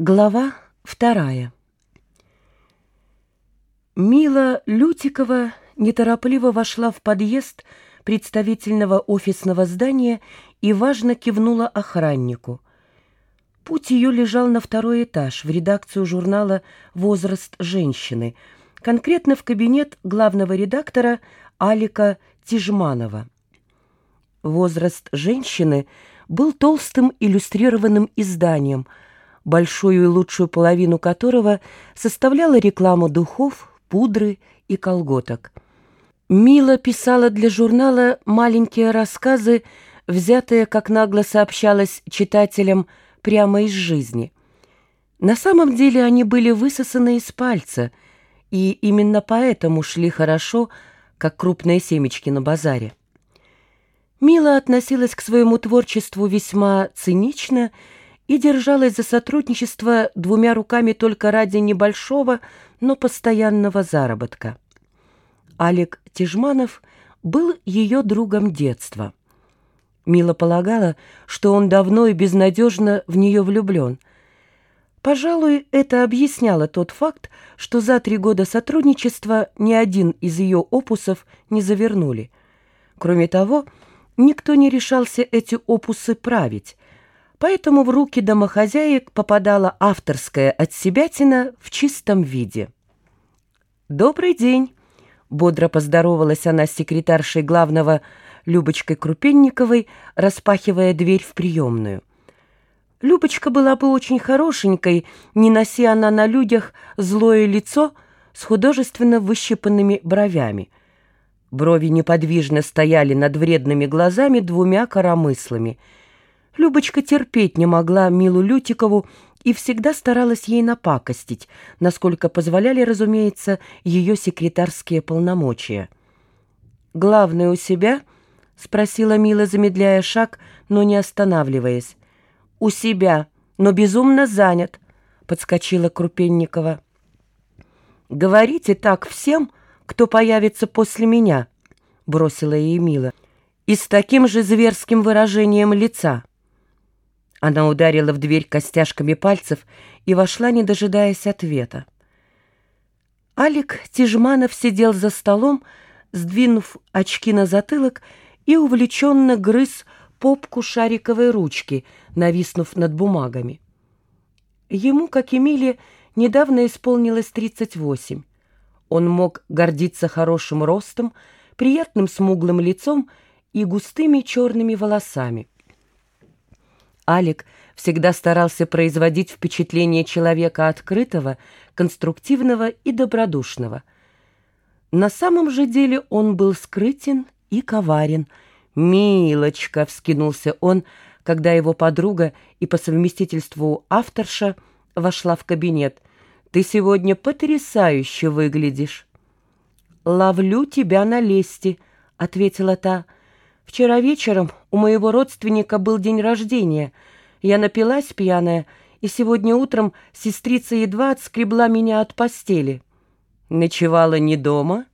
Глава вторая. Мила Лютикова неторопливо вошла в подъезд представительного офисного здания и важно кивнула охраннику. Путь ее лежал на второй этаж, в редакцию журнала «Возраст женщины», конкретно в кабинет главного редактора Алика Тижманова. «Возраст женщины» был толстым иллюстрированным изданием – большую и лучшую половину которого составляла реклама духов, пудры и колготок. Мила писала для журнала маленькие рассказы, взятые, как нагло сообщалось читателям, прямо из жизни. На самом деле они были высосаны из пальца, и именно поэтому шли хорошо, как крупные семечки на базаре. Мила относилась к своему творчеству весьма цинично и держалась за сотрудничество двумя руками только ради небольшого, но постоянного заработка. Алик Тижманов был ее другом детства. Мила полагала, что он давно и безнадежно в нее влюблен. Пожалуй, это объясняло тот факт, что за три года сотрудничества ни один из ее опусов не завернули. Кроме того, никто не решался эти опусы править, поэтому в руки домохозяек попадала авторская отсебятина в чистом виде. «Добрый день!» — бодро поздоровалась она с секретаршей главного Любочкой Крупенниковой, распахивая дверь в приемную. Любочка была бы очень хорошенькой, не носи она на людях злое лицо с художественно выщипанными бровями. Брови неподвижно стояли над вредными глазами двумя коромыслами — Любочка терпеть не могла Милу Лютикову и всегда старалась ей напакостить, насколько позволяли, разумеется, ее секретарские полномочия. «Главное у себя?» — спросила Мила, замедляя шаг, но не останавливаясь. «У себя, но безумно занят», — подскочила Крупенникова. «Говорите так всем, кто появится после меня», — бросила ей Мила, и с таким же зверским выражением лица. Она ударила в дверь костяшками пальцев и вошла, не дожидаясь ответа. Алик Тижманов сидел за столом, сдвинув очки на затылок и увлеченно грыз попку шариковой ручки, нависнув над бумагами. Ему, как и Миле, недавно исполнилось 38. Он мог гордиться хорошим ростом, приятным смуглым лицом и густыми черными волосами. Алик всегда старался производить впечатление человека открытого, конструктивного и добродушного. На самом же деле он был скрытен и коварен. «Милочка!» — вскинулся он, когда его подруга и по совместительству авторша вошла в кабинет. «Ты сегодня потрясающе выглядишь!» «Ловлю тебя на лести», — ответила та, — Вчера вечером у моего родственника был день рождения. Я напилась пьяная, и сегодня утром сестрица едва отскребла меня от постели. Ночевала не дома?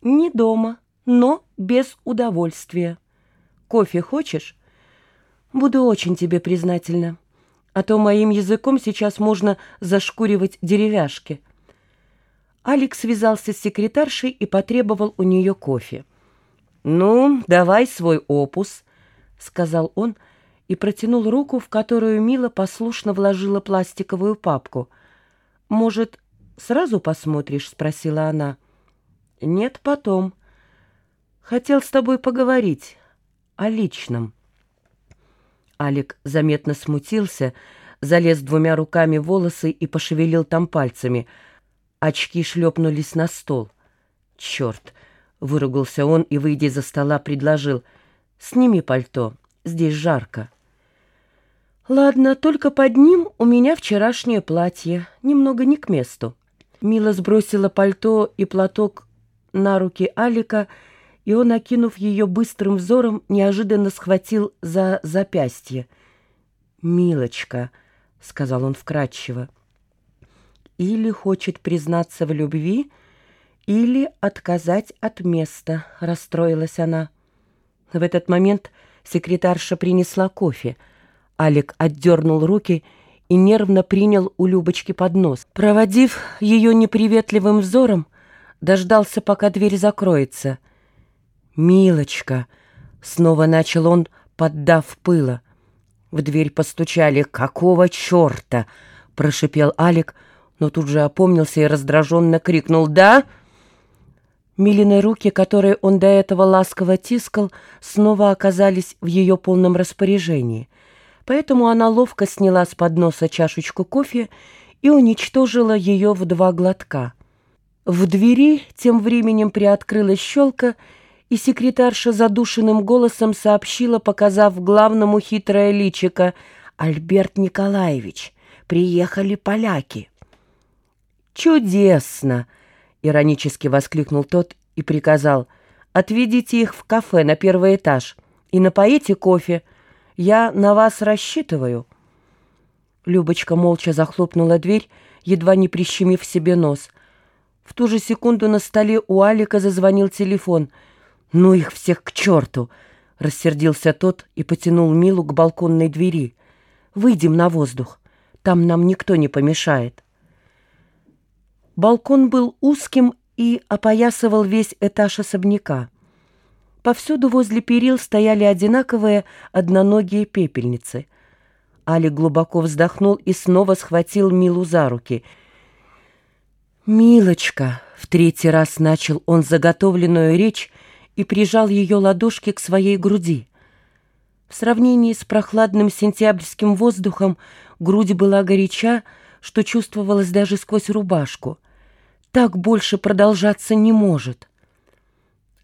Не дома, но без удовольствия. Кофе хочешь? Буду очень тебе признательна. А то моим языком сейчас можно зашкуривать деревяшки. Алекс связался с секретаршей и потребовал у нее кофе. «Ну, давай свой опус», — сказал он и протянул руку, в которую Мила послушно вложила пластиковую папку. «Может, сразу посмотришь?» — спросила она. «Нет, потом. Хотел с тобой поговорить о личном». Алик заметно смутился, залез двумя руками в волосы и пошевелил там пальцами. Очки шлепнулись на стол. «Черт!» Выругался он и, выйдя за стола, предложил. «Сними пальто, здесь жарко». «Ладно, только под ним у меня вчерашнее платье, немного не к месту». Мила сбросила пальто и платок на руки Алика, и он, окинув ее быстрым взором, неожиданно схватил за запястье. «Милочка», — сказал он вкратчиво, — «или хочет признаться в любви, — или отказать от места», — расстроилась она. В этот момент секретарша принесла кофе. Алик отдернул руки и нервно принял у Любочки поднос. Проводив ее неприветливым взором, дождался, пока дверь закроется. «Милочка!» — снова начал он, поддав пыла. В дверь постучали. «Какого черта?» — прошипел Алик, но тут же опомнился и раздраженно крикнул «Да!» Милины руки, которые он до этого ласково тискал, снова оказались в ее полном распоряжении. Поэтому она ловко сняла с подноса чашечку кофе и уничтожила ее в два глотка. В двери тем временем приоткрылась щелка, и секретарша задушенным голосом сообщила, показав главному хитрое личико, «Альберт Николаевич, приехали поляки». «Чудесно!» — иронически воскликнул тот и приказал, «Отведите их в кафе на первый этаж и напоите кофе. Я на вас рассчитываю». Любочка молча захлопнула дверь, едва не прищемив себе нос. В ту же секунду на столе у Алика зазвонил телефон — «Ну их всех к черту!» — рассердился тот и потянул Милу к балконной двери. «Выйдем на воздух. Там нам никто не помешает». Балкон был узким и опоясывал весь этаж особняка. Повсюду возле перил стояли одинаковые одноногие пепельницы. Али глубоко вздохнул и снова схватил Милу за руки. «Милочка!» — в третий раз начал он заготовленную речь — и прижал ее ладошки к своей груди. В сравнении с прохладным сентябрьским воздухом грудь была горяча, что чувствовалось даже сквозь рубашку. Так больше продолжаться не может.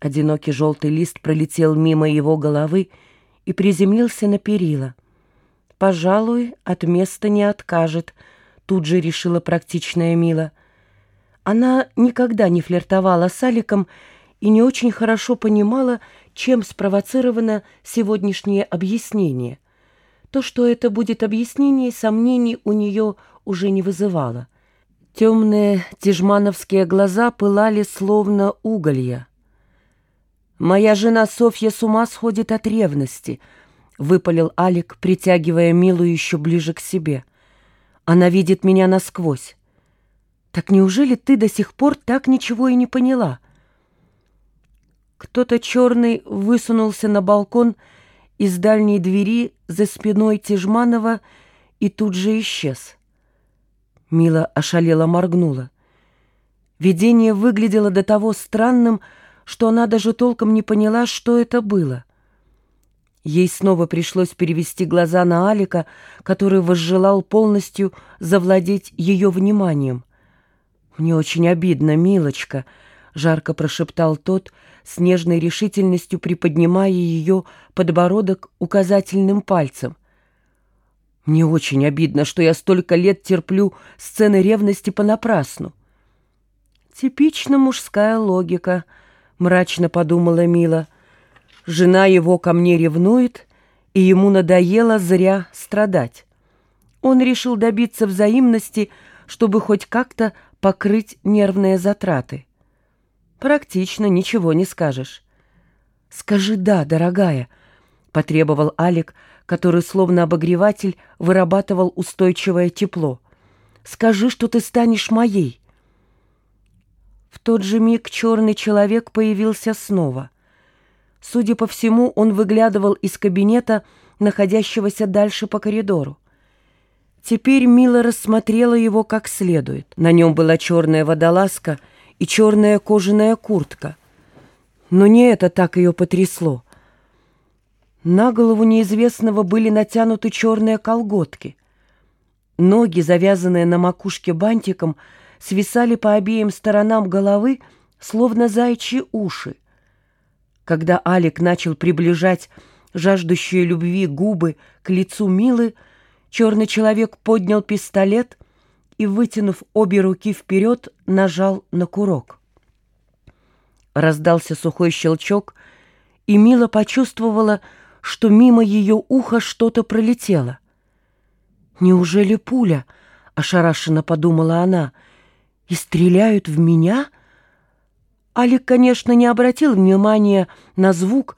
Одинокий желтый лист пролетел мимо его головы и приземлился на перила. «Пожалуй, от места не откажет», — тут же решила практичная Мила. Она никогда не флиртовала с Аликом, и не очень хорошо понимала, чем спровоцировано сегодняшнее объяснение. То, что это будет объяснение, сомнений у нее уже не вызывало. Темные тижмановские глаза пылали словно уголья. «Моя жена Софья с ума сходит от ревности», — выпалил Алик, притягивая Милу еще ближе к себе. «Она видит меня насквозь. Так неужели ты до сих пор так ничего и не поняла?» Кто-то черный высунулся на балкон из дальней двери за спиной Тижманова и тут же исчез. Мила ошалела моргнула. Видение выглядело до того странным, что она даже толком не поняла, что это было. Ей снова пришлось перевести глаза на Алика, который возжелал полностью завладеть ее вниманием. «Мне очень обидно, милочка», — жарко прошептал тот, — с нежной решительностью приподнимая ее подбородок указательным пальцем. «Мне очень обидно, что я столько лет терплю сцены ревности понапрасну». «Типично мужская логика», — мрачно подумала Мила. «Жена его ко мне ревнует, и ему надоело зря страдать. Он решил добиться взаимности, чтобы хоть как-то покрыть нервные затраты. Практично, ничего не скажешь. «Скажи «да», дорогая», — потребовал Алик, который, словно обогреватель, вырабатывал устойчивое тепло. «Скажи, что ты станешь моей». В тот же миг черный человек появился снова. Судя по всему, он выглядывал из кабинета, находящегося дальше по коридору. Теперь Мила рассмотрела его как следует. На нем была черная водолазка — и черная кожаная куртка. Но не это так ее потрясло. На голову неизвестного были натянуты черные колготки. Ноги, завязанные на макушке бантиком, свисали по обеим сторонам головы, словно заячьи уши. Когда Алик начал приближать жаждущие любви губы к лицу Милы, черный человек поднял пистолет — и, вытянув обе руки вперед, нажал на курок. Раздался сухой щелчок, и Мила почувствовала, что мимо ее уха что-то пролетело. «Неужели пуля?» — ошарашенно подумала она. «И стреляют в меня?» Алик, конечно, не обратил внимания на звук.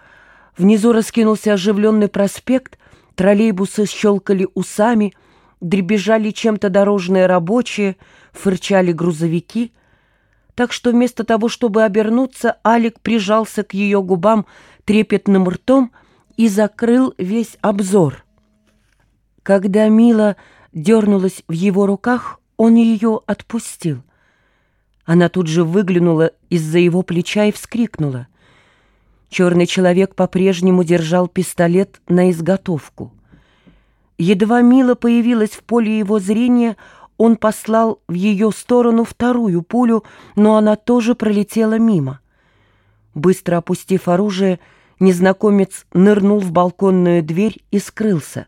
Внизу раскинулся оживленный проспект, троллейбусы щелкали усами — дребезжали чем-то дорожные рабочие, фырчали грузовики. Так что вместо того, чтобы обернуться, Алик прижался к ее губам трепетным ртом и закрыл весь обзор. Когда Мила дернулась в его руках, он ее отпустил. Она тут же выглянула из-за его плеча и вскрикнула. Черный человек по-прежнему держал пистолет на изготовку. Едва Мила появилась в поле его зрения, он послал в ее сторону вторую пулю, но она тоже пролетела мимо. Быстро опустив оружие, незнакомец нырнул в балконную дверь и скрылся.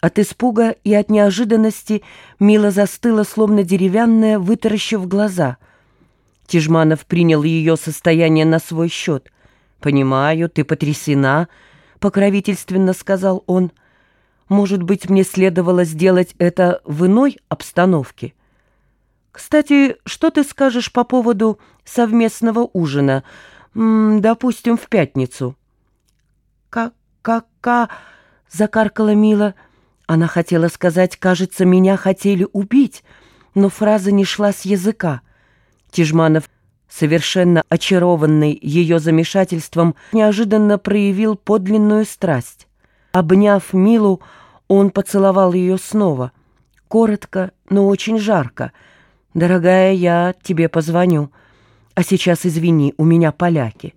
От испуга и от неожиданности Мила застыла, словно деревянная, вытаращив глаза. Тижманов принял ее состояние на свой счет. «Понимаю, ты потрясена», — покровительственно сказал он, — может быть, мне следовало сделать это в иной обстановке? Кстати, что ты скажешь по поводу совместного ужина, М -м, допустим, в пятницу? «Ка-ка-ка!» — закаркала Мила. Она хотела сказать, кажется, меня хотели убить, но фраза не шла с языка. Тижманов, совершенно очарованный ее замешательством, неожиданно проявил подлинную страсть. Обняв Милу, он поцеловал ее снова. Коротко, но очень жарко. «Дорогая, я тебе позвоню. А сейчас извини, у меня поляки».